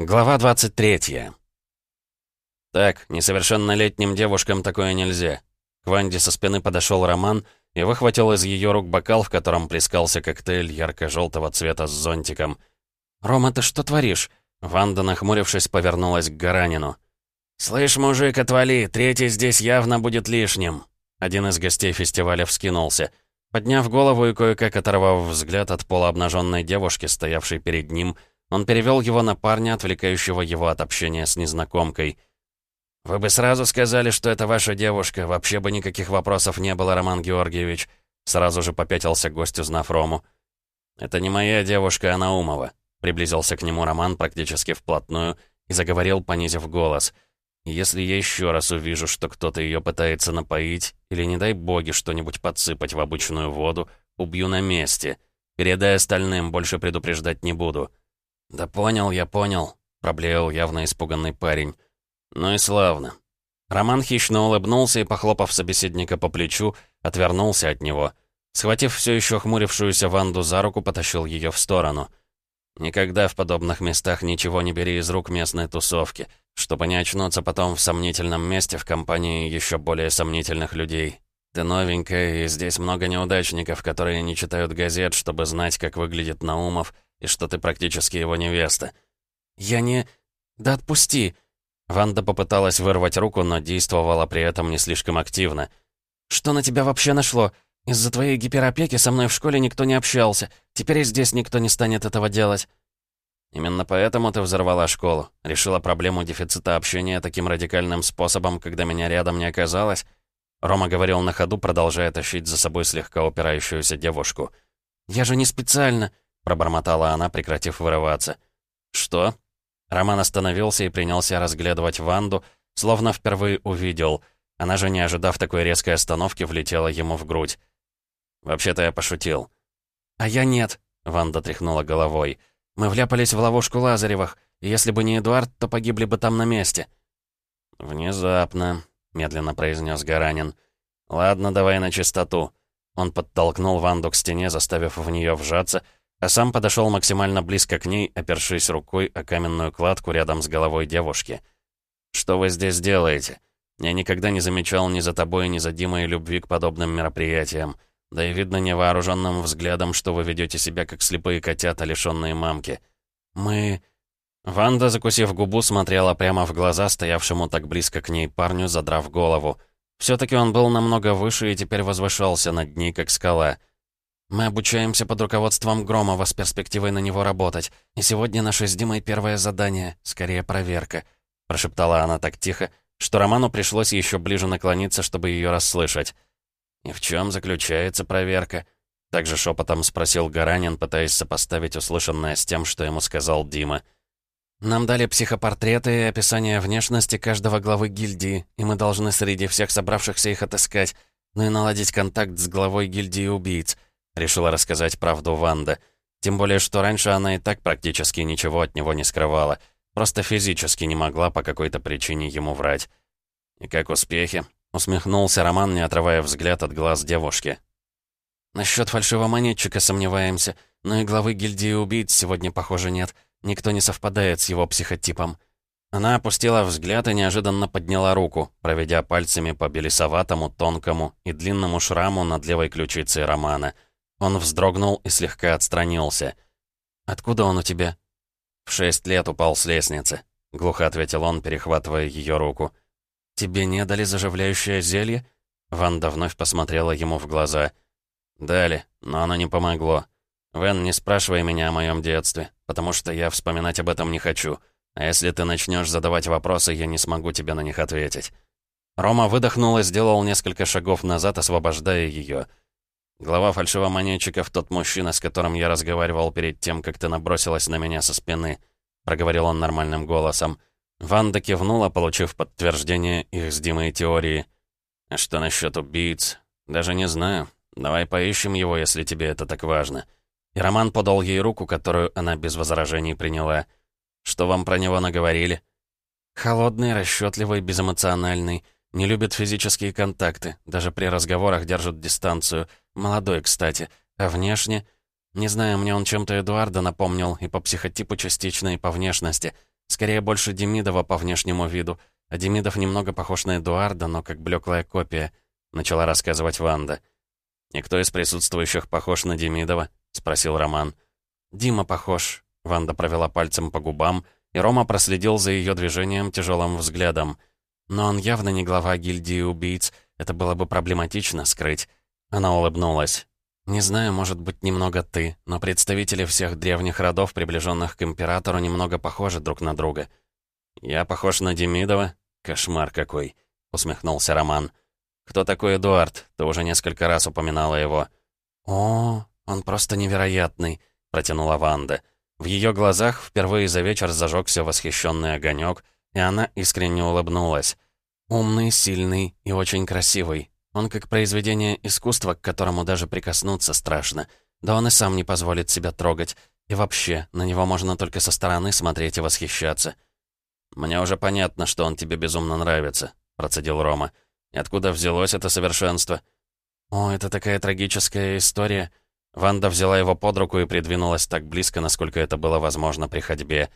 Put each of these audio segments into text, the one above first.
Глава 23. Так, несовершеннолетним девушкам такое нельзя. К Ванде со спины подошел Роман и выхватил из ее рук бокал, в котором плескался коктейль ярко-желтого цвета с зонтиком. «Рома, ты что творишь?» Ванда, нахмурившись, повернулась к Гаранину. «Слышь, мужик, отвали, третий здесь явно будет лишним». Один из гостей фестиваля вскинулся. Подняв голову и кое-как оторвав взгляд от полуобнаженной девушки, стоявшей перед ним, он перевел его на парня, отвлекающего его от общения с незнакомкой. «Вы бы сразу сказали, что это ваша девушка. Вообще бы никаких вопросов не было, Роман Георгиевич». Сразу же попятился гость, узнав Рому. «Это не моя девушка, а Наумова», — приблизился к нему Роман практически вплотную и заговорил, понизив голос. «Если я еще раз увижу, что кто-то ее пытается напоить, или, не дай боги, что-нибудь подсыпать в обычную воду, убью на месте. Передай остальным, больше предупреждать не буду». «Да понял, я понял», — проблеял явно испуганный парень. «Ну и славно». Роман хищно улыбнулся и, похлопав собеседника по плечу, отвернулся от него. Схватив все еще хмурившуюся Ванду за руку, потащил ее в сторону. «Никогда в подобных местах ничего не бери из рук местной тусовки, чтобы не очнуться потом в сомнительном месте в компании еще более сомнительных людей. Ты новенькая, и здесь много неудачников, которые не читают газет, чтобы знать, как выглядит Наумов, и что ты практически его невеста». «Я не... Да отпусти!» Ванда попыталась вырвать руку, но действовала при этом не слишком активно. «Что на тебя вообще нашло? Из-за твоей гиперопеки со мной в школе никто не общался. Теперь и здесь никто не станет этого делать». «Именно поэтому ты взорвала школу. Решила проблему дефицита общения таким радикальным способом, когда меня рядом не оказалось?» Рома говорил на ходу, продолжая тащить за собой слегка упирающуюся девушку. «Я же не специально пробормотала она, прекратив вырываться. «Что?» Роман остановился и принялся разглядывать Ванду, словно впервые увидел. Она же, не ожидав такой резкой остановки, влетела ему в грудь. «Вообще-то я пошутил». «А я нет», — Ванда тряхнула головой. «Мы вляпались в ловушку Лазаревых, и если бы не Эдуард, то погибли бы там на месте». «Внезапно», — медленно произнес Гаранин. «Ладно, давай на чистоту». Он подтолкнул Ванду к стене, заставив в нее вжаться, — а сам подошел максимально близко к ней, опершись рукой о каменную кладку рядом с головой девушки. «Что вы здесь делаете? Я никогда не замечал ни за тобой, ни за Димой любви к подобным мероприятиям. Да и видно невооруженным взглядом, что вы ведете себя как слепые котята, лишенные мамки. Мы...» Ванда, закусив губу, смотрела прямо в глаза стоявшему так близко к ней парню, задрав голову. Все-таки он был намного выше и теперь возвышался над ней, как скала. Мы обучаемся под руководством Громова с перспективой на него работать. И сегодня наше с Димой первое задание, скорее проверка», — прошептала она так тихо, что Роману пришлось еще ближе наклониться, чтобы ее расслышать. «И в чем заключается проверка?» Также шепотом спросил Гаранин, пытаясь сопоставить услышанное с тем, что ему сказал Дима. «Нам дали психопортреты и описание внешности каждого главы гильдии, и мы должны среди всех собравшихся их отыскать, ну и наладить контакт с главой гильдии убийц». Решила рассказать правду Ванда. Тем более, что раньше она и так практически ничего от него не скрывала. Просто физически не могла по какой-то причине ему врать. «И как успехи?» — усмехнулся Роман, не отрывая взгляд от глаз девушки. «Насчет фальшивомонетчика сомневаемся, но и главы гильдии убийц сегодня, похоже, нет. Никто не совпадает с его психотипом». Она опустила взгляд и неожиданно подняла руку, проведя пальцами по белесоватому, тонкому и длинному шраму над левой ключицей Романа — он вздрогнул и слегка отстранился. «Откуда он у тебя?» «В шесть лет упал с лестницы», — глухо ответил он, перехватывая ее руку. «Тебе не дали заживляющее зелье?» Ванда вновь посмотрела ему в глаза. «Дали, но оно не помогло. Вен, не спрашивай меня о моем детстве, потому что я вспоминать об этом не хочу. А если ты начнешь задавать вопросы, я не смогу тебе на них ответить». Рома выдохнул и сделал несколько шагов назад, освобождая ее. Глава фальшивомонетчиков — тот мужчина, с которым я разговаривал перед тем, как ты набросилась на меня со спины», — проговорил он нормальным голосом. Ванда кивнула, получив подтверждение их с Димой теории. «А что насчет убийц? Даже не знаю. Давай поищем его, если тебе это так важно». И Роман подал ей руку, которую она без возражений приняла. «Что вам про него наговорили?» «Холодный, расчетливый, безэмоциональный». Не любит физические контакты, даже при разговорах держит дистанцию. Молодой, кстати. А внешне... Не знаю, мне он чем-то Эдуарда напомнил, и по психотипу частично, и по внешности. Скорее, больше Демидова по внешнему виду. А Демидов немного похож на Эдуарда, но как блеклая копия», — начала рассказывать Ванда. «Никто из присутствующих похож на Демидова?» — спросил Роман. «Дима похож», — Ванда провела пальцем по губам, и Рома проследил за ее движением тяжелым взглядом. «Но он явно не глава гильдии убийц, это было бы проблематично скрыть». Она улыбнулась. «Не знаю, может быть, немного ты, но представители всех древних родов, приближенных к Императору, немного похожи друг на друга». «Я похож на Демидова? Кошмар какой!» — усмехнулся Роман. «Кто такой Эдуард? Ты уже несколько раз упоминала его». «О, он просто невероятный», — протянула Ванда. В ее глазах впервые за вечер зажегся восхищенный огонек, и она искренне улыбнулась. «Умный, сильный и очень красивый. Он как произведение искусства, к которому даже прикоснуться страшно. Да он и сам не позволит себя трогать. И вообще, на него можно только со стороны смотреть и восхищаться. «Мне уже понятно, что он тебе безумно нравится», — процедил Рома. «И откуда взялось это совершенство?» «О, это такая трагическая история». Ванда взяла его под руку и придвинулась так близко, насколько это было возможно при ходьбе.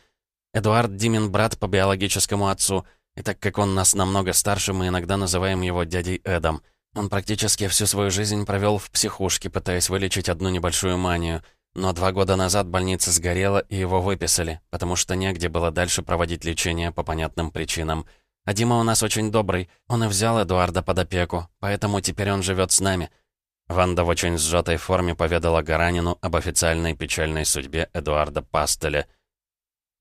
«Эдуард Димин брат по биологическому отцу, и так как он нас намного старше, мы иногда называем его дядей Эдом». Он практически всю свою жизнь провел в психушке, пытаясь вылечить одну небольшую манию. Но два года назад больница сгорела, и его выписали, потому что негде было дальше проводить лечение по понятным причинам. А Дима у нас очень добрый. Он и взял Эдуарда под опеку, поэтому теперь он живет с нами». Ванда в очень сжатой форме поведала Гаранину об официальной печальной судьбе Эдуарда Пастеля.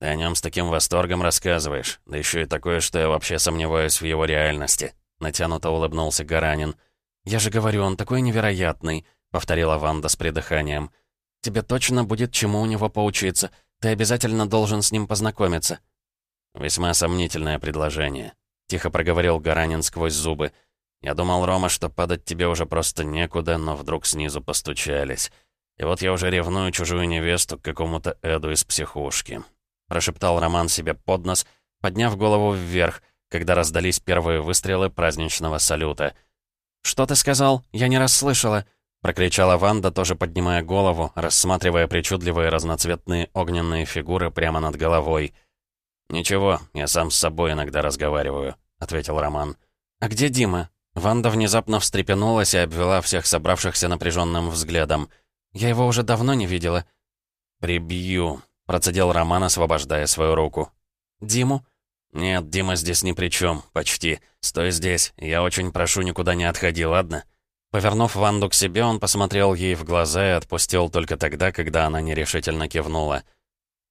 «Ты о нем с таким восторгом рассказываешь, да еще и такое, что я вообще сомневаюсь в его реальности», Натянуто улыбнулся Гаранин. «Я же говорю, он такой невероятный», — повторила Ванда с придыханием. «Тебе точно будет чему у него поучиться. Ты обязательно должен с ним познакомиться». «Весьма сомнительное предложение», — тихо проговорил Гаранин сквозь зубы. «Я думал, Рома, что падать тебе уже просто некуда, но вдруг снизу постучались. И вот я уже ревную чужую невесту к какому-то Эду из психушки», — прошептал Роман себе под нос, подняв голову вверх — когда раздались первые выстрелы праздничного салюта. «Что ты сказал? Я не расслышала!» — прокричала Ванда, тоже поднимая голову, рассматривая причудливые разноцветные огненные фигуры прямо над головой. «Ничего, я сам с собой иногда разговариваю», — ответил Роман. «А где Дима?» Ванда внезапно встрепенулась и обвела всех собравшихся напряженным взглядом. «Я его уже давно не видела». «Прибью», — процедил Роман, освобождая свою руку. «Диму?» «Нет, Дима здесь ни при чем, почти. Стой здесь, я очень прошу, никуда не отходи, ладно?» Повернув Ванду к себе, он посмотрел ей в глаза и отпустил только тогда, когда она нерешительно кивнула.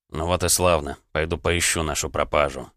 «Ну вот и славно. Пойду поищу нашу пропажу».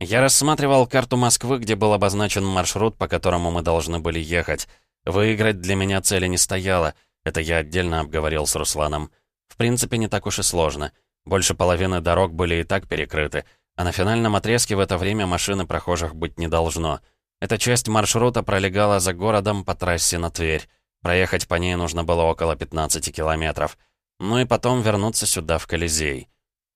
Я рассматривал карту Москвы, где был обозначен маршрут, по которому мы должны были ехать. Выиграть для меня цели не стояло. Это я отдельно обговорил с Русланом. В принципе, не так уж и сложно. Больше половины дорог были и так перекрыты, а на финальном отрезке в это время машины прохожих быть не должно. Эта часть маршрута пролегала за городом по трассе на Тверь. Проехать по ней нужно было около 15 километров. Ну и потом вернуться сюда, в Колизей.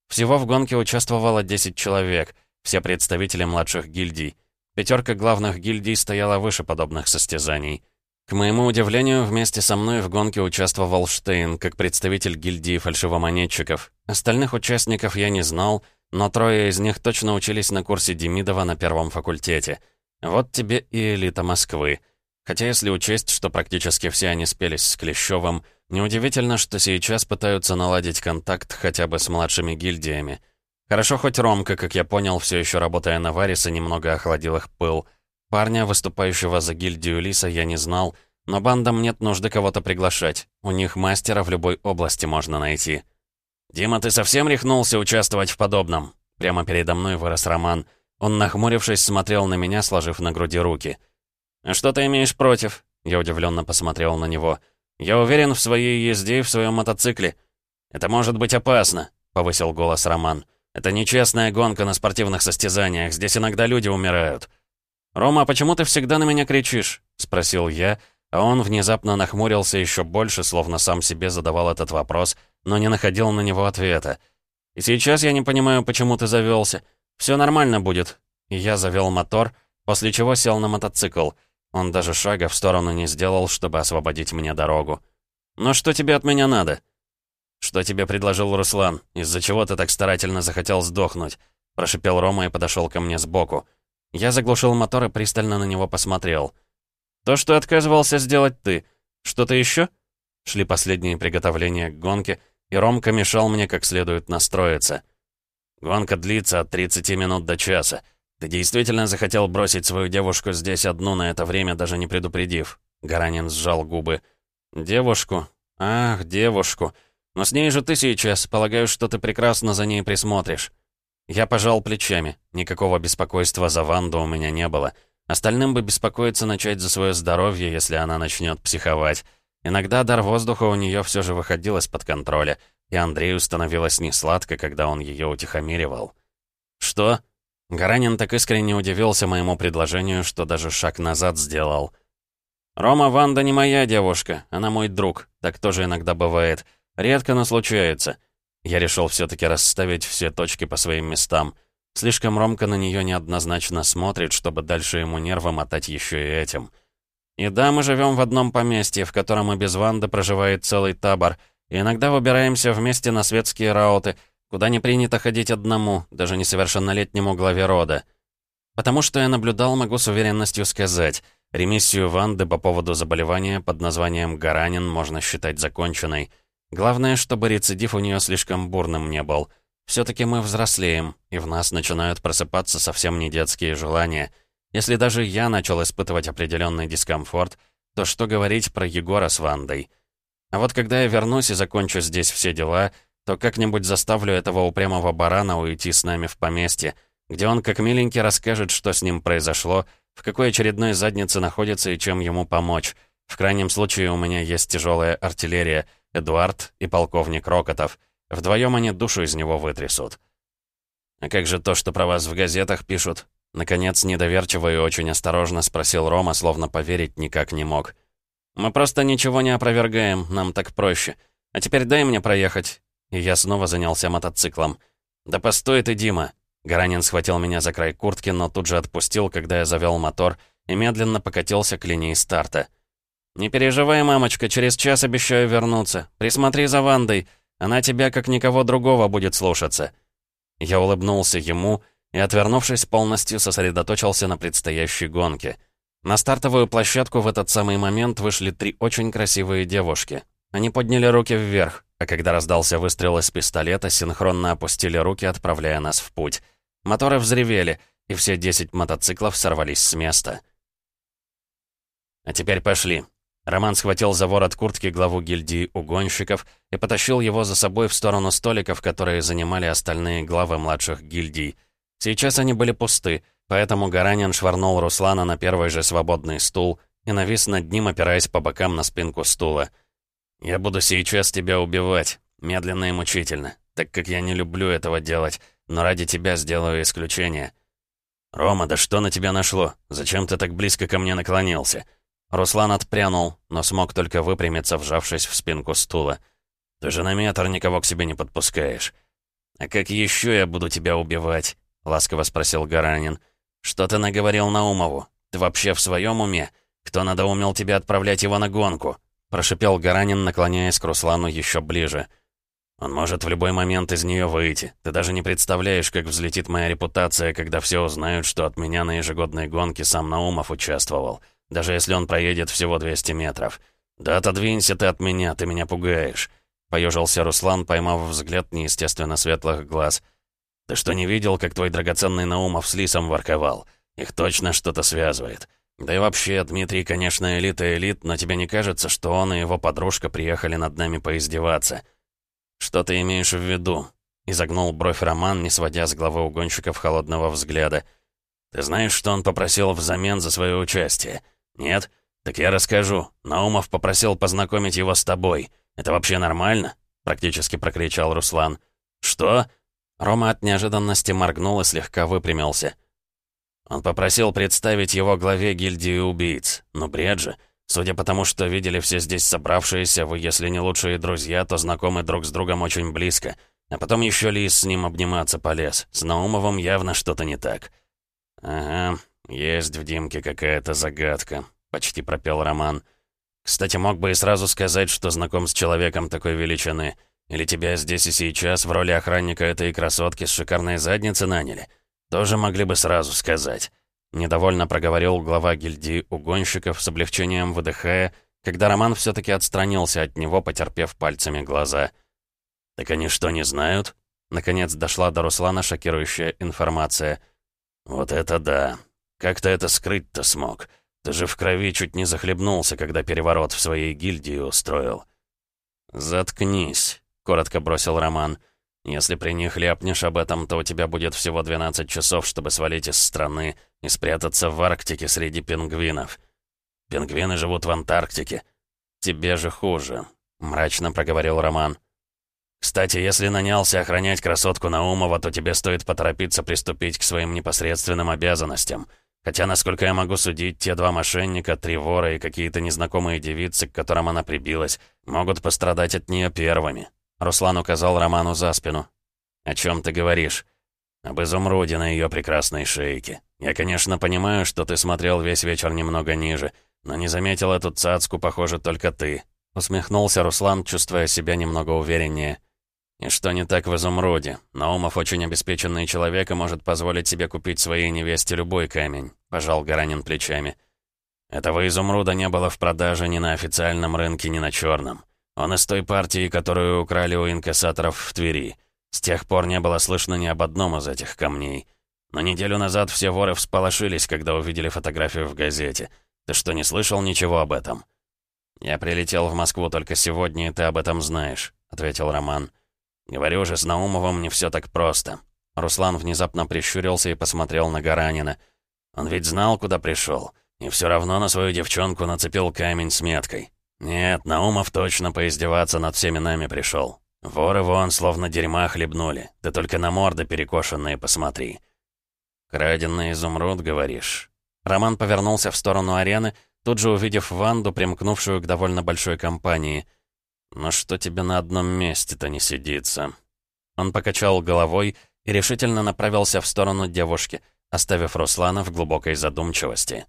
Всего в гонке участвовало 10 человек, все представители младших гильдий. Пятерка главных гильдий стояла выше подобных состязаний. К моему удивлению, вместе со мной в гонке участвовал Штейн, как представитель гильдии фальшивомонетчиков. Остальных участников я не знал, но трое из них точно учились на курсе Демидова на первом факультете. Вот тебе и элита Москвы. Хотя если учесть, что практически все они спелись с Клещевым, неудивительно, что сейчас пытаются наладить контакт хотя бы с младшими гильдиями. Хорошо хоть Ромка, как я понял, все еще работая на Вариса, немного охладил их пыл — Парня, выступающего за гильдию Лиса, я не знал, но бандам нет нужды кого-то приглашать. У них мастера в любой области можно найти. «Дима, ты совсем рехнулся участвовать в подобном?» Прямо передо мной вырос Роман. Он, нахмурившись, смотрел на меня, сложив на груди руки. «А что ты имеешь против?» Я удивленно посмотрел на него. «Я уверен в своей езде и в своем мотоцикле. Это может быть опасно», — повысил голос Роман. «Это нечестная гонка на спортивных состязаниях. Здесь иногда люди умирают». «Рома, а почему ты всегда на меня кричишь?» — спросил я, а он внезапно нахмурился еще больше, словно сам себе задавал этот вопрос, но не находил на него ответа. «И сейчас я не понимаю, почему ты завелся. Все нормально будет». И я завел мотор, после чего сел на мотоцикл. Он даже шага в сторону не сделал, чтобы освободить мне дорогу. «Но что тебе от меня надо?» «Что тебе предложил Руслан? Из-за чего ты так старательно захотел сдохнуть?» Прошипел Рома и подошел ко мне сбоку. Я заглушил мотор и пристально на него посмотрел. «То, что отказывался сделать ты. Что-то еще?» Шли последние приготовления к гонке, и Ромка мешал мне как следует настроиться. «Гонка длится от 30 минут до часа. Ты действительно захотел бросить свою девушку здесь одну на это время, даже не предупредив?» Гаранин сжал губы. «Девушку? Ах, девушку. Но с ней же ты сейчас. Полагаю, что ты прекрасно за ней присмотришь». Я пожал плечами. Никакого беспокойства за Ванду у меня не было. Остальным бы беспокоиться начать за свое здоровье, если она начнет психовать. Иногда дар воздуха у нее все же выходил из-под контроля, и Андрею становилось несладко, когда он ее утихомиривал. «Что?» Гаранин так искренне удивился моему предложению, что даже шаг назад сделал. «Рома, Ванда не моя девушка, она мой друг. Так тоже иногда бывает. Редко, но случается. Я решил все-таки расставить все точки по своим местам. Слишком Ромка на нее неоднозначно смотрит, чтобы дальше ему нервы мотать еще и этим. И да, мы живем в одном поместье, в котором и без Ванды проживает целый табор, и иногда выбираемся вместе на светские рауты, куда не принято ходить одному, даже несовершеннолетнему главе рода. Потому что я наблюдал, могу с уверенностью сказать, ремиссию Ванды по поводу заболевания под названием Гаранин можно считать законченной — Главное, чтобы рецидив у нее слишком бурным не был. Все-таки мы взрослеем, и в нас начинают просыпаться совсем не детские желания. Если даже я начал испытывать определенный дискомфорт, то что говорить про Егора с Вандой? А вот когда я вернусь и закончу здесь все дела, то как-нибудь заставлю этого упрямого барана уйти с нами в поместье, где он как миленький расскажет, что с ним произошло, в какой очередной заднице находится и чем ему помочь. В крайнем случае у меня есть тяжелая артиллерия — Эдуард и полковник Рокотов. Вдвоем они душу из него вытрясут. «А как же то, что про вас в газетах пишут?» Наконец, недоверчиво и очень осторожно спросил Рома, словно поверить никак не мог. «Мы просто ничего не опровергаем, нам так проще. А теперь дай мне проехать». И я снова занялся мотоциклом. «Да постой ты, Дима!» Гаранин схватил меня за край куртки, но тут же отпустил, когда я завел мотор, и медленно покатился к линии старта. «Не переживай, мамочка, через час обещаю вернуться. Присмотри за Вандой. Она тебя, как никого другого, будет слушаться». Я улыбнулся ему и, отвернувшись, полностью сосредоточился на предстоящей гонке. На стартовую площадку в этот самый момент вышли три очень красивые девушки. Они подняли руки вверх, а когда раздался выстрел из пистолета, синхронно опустили руки, отправляя нас в путь. Моторы взревели, и все десять мотоциклов сорвались с места. «А теперь пошли», Роман схватил за ворот куртки главу гильдии угонщиков и потащил его за собой в сторону столиков, которые занимали остальные главы младших гильдий. Сейчас они были пусты, поэтому Гаранин швырнул Руслана на первый же свободный стул и навис над ним, опираясь по бокам на спинку стула. «Я буду сейчас тебя убивать, медленно и мучительно, так как я не люблю этого делать, но ради тебя сделаю исключение». «Рома, да что на тебя нашло? Зачем ты так близко ко мне наклонился?» Руслан отпрянул, но смог только выпрямиться, вжавшись в спинку стула. «Ты же на метр никого к себе не подпускаешь». «А как еще я буду тебя убивать?» — ласково спросил Гаранин. «Что ты наговорил Наумову? Ты вообще в своем уме? Кто надоумел тебя отправлять его на гонку?» — прошипел Гаранин, наклоняясь к Руслану еще ближе. «Он может в любой момент из нее выйти. Ты даже не представляешь, как взлетит моя репутация, когда все узнают, что от меня на ежегодной гонке сам Наумов участвовал» даже если он проедет всего 200 метров. Да отодвинься ты от меня, ты меня пугаешь», — поежился Руслан, поймав взгляд неестественно светлых глаз. «Ты что, не видел, как твой драгоценный Наумов с Лисом ворковал? Их точно что-то связывает. Да и вообще, Дмитрий, конечно, элита элит, но тебе не кажется, что он и его подружка приехали над нами поиздеваться?» «Что ты имеешь в виду?» — изогнул бровь Роман, не сводя с главы угонщиков холодного взгляда. «Ты знаешь, что он попросил взамен за свое участие?» «Нет? Так я расскажу. Наумов попросил познакомить его с тобой. Это вообще нормально?» Практически прокричал Руслан. «Что?» Рома от неожиданности моргнул и слегка выпрямился. Он попросил представить его главе гильдии убийц. Ну, бред же. Судя по тому, что видели все здесь собравшиеся, вы, если не лучшие друзья, то знакомы друг с другом очень близко. А потом еще Лис с ним обниматься полез. С Наумовым явно что-то не так. Ага, «Есть в Димке какая-то загадка», — почти пропел Роман. «Кстати, мог бы и сразу сказать, что знаком с человеком такой величины. Или тебя здесь и сейчас в роли охранника этой красотки с шикарной задницей наняли? Тоже могли бы сразу сказать». Недовольно проговорил глава гильдии угонщиков с облегчением выдыхая, когда Роман все таки отстранился от него, потерпев пальцами глаза. «Так они что, не знают?» Наконец дошла до Руслана шокирующая информация. «Вот это да! Как ты это скрыть-то смог? Ты же в крови чуть не захлебнулся, когда переворот в своей гильдии устроил». «Заткнись», — коротко бросил Роман. «Если при них ляпнешь об этом, то у тебя будет всего 12 часов, чтобы свалить из страны и спрятаться в Арктике среди пингвинов. Пингвины живут в Антарктике. Тебе же хуже», — мрачно проговорил Роман. «Кстати, если нанялся охранять красотку Наумова, то тебе стоит поторопиться приступить к своим непосредственным обязанностям». Хотя, насколько я могу судить, те два мошенника, три вора и какие-то незнакомые девицы, к которым она прибилась, могут пострадать от нее первыми. Руслан указал Роману за спину. «О чем ты говоришь?» «Об изумруде на ее прекрасной шейке. Я, конечно, понимаю, что ты смотрел весь вечер немного ниже, но не заметил эту цацку, похоже, только ты». Усмехнулся Руслан, чувствуя себя немного увереннее. И что не так в изумруде? Наумов очень обеспеченный человек и может позволить себе купить своей невесте любой камень. Пожал Гаранин плечами. Этого изумруда не было в продаже ни на официальном рынке, ни на черном. Он из той партии, которую украли у инкассаторов в Твери. С тех пор не было слышно ни об одном из этих камней. Но неделю назад все воры всполошились, когда увидели фотографию в газете. Ты что, не слышал ничего об этом? «Я прилетел в Москву только сегодня, и ты об этом знаешь», — ответил Роман. «Говорю же, с Наумовым не все так просто». Руслан внезапно прищурился и посмотрел на Гаранина. «Он ведь знал, куда пришел, и все равно на свою девчонку нацепил камень с меткой. Нет, Наумов точно поиздеваться над всеми нами пришел. Воры вон словно дерьма хлебнули. Ты только на морды перекошенные посмотри». «Краденный изумруд, говоришь?» Роман повернулся в сторону арены, тут же увидев Ванду, примкнувшую к довольно большой компании — «Но что тебе на одном месте-то не сидится?» Он покачал головой и решительно направился в сторону девушки, оставив Руслана в глубокой задумчивости.